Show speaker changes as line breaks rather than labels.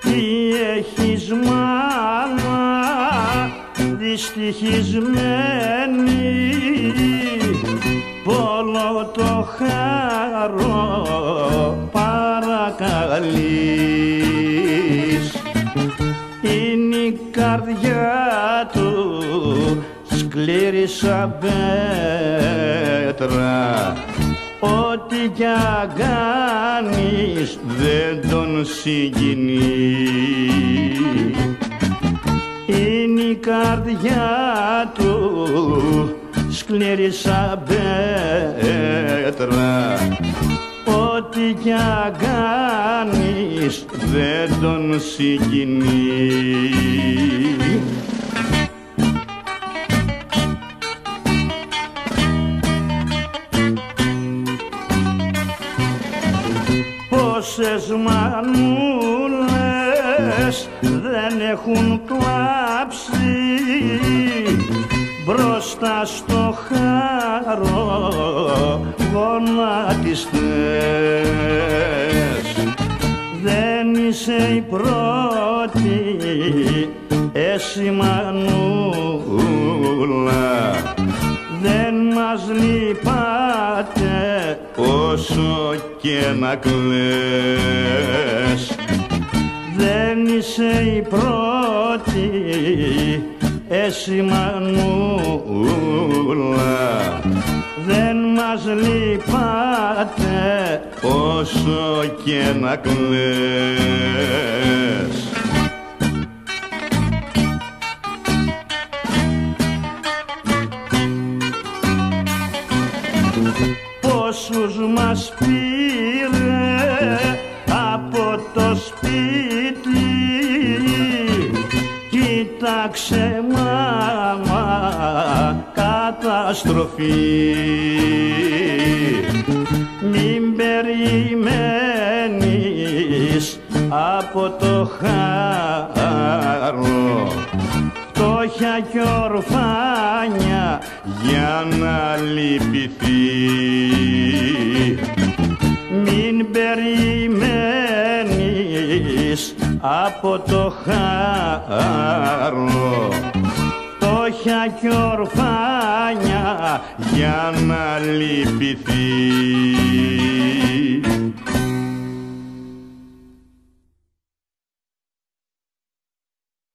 Τι έχεις μάνα δυστυχισμένη. Πόλο το χαρό παρακαλείς. Είναι η καρδιά του σκλήρη σαν πέτρα. Ό,τι κι αγάπη κάνεις δεν τον συγκινείς. Είναι η καρδιά του σκληρή σαν πέτρα. Ό,τι κι αν κάνεις δεν τον συγκινείς Πόσες μανούλες δεν έχουν κλάψει. Μπροστά στο χαρό γονάτιστες δεν είσαι η πρώτη εσύ μανούλα. Δεν μας λυπάται όσο και να κλαις. Δεν είσαι η πρώτη εσύ μανούλα. Δεν μας λυπάται όσο και να κλαις πόσους μας πήρε από το σπίτι. Κοίταξε μάμα καταστροφή. Μην περιμένεις από το χάρο. Φτώχεια κι ορφάνια για να λυπηθεί περιμένεις από το χάρο φτώχεια κι ορφάνια για να λυπηθείς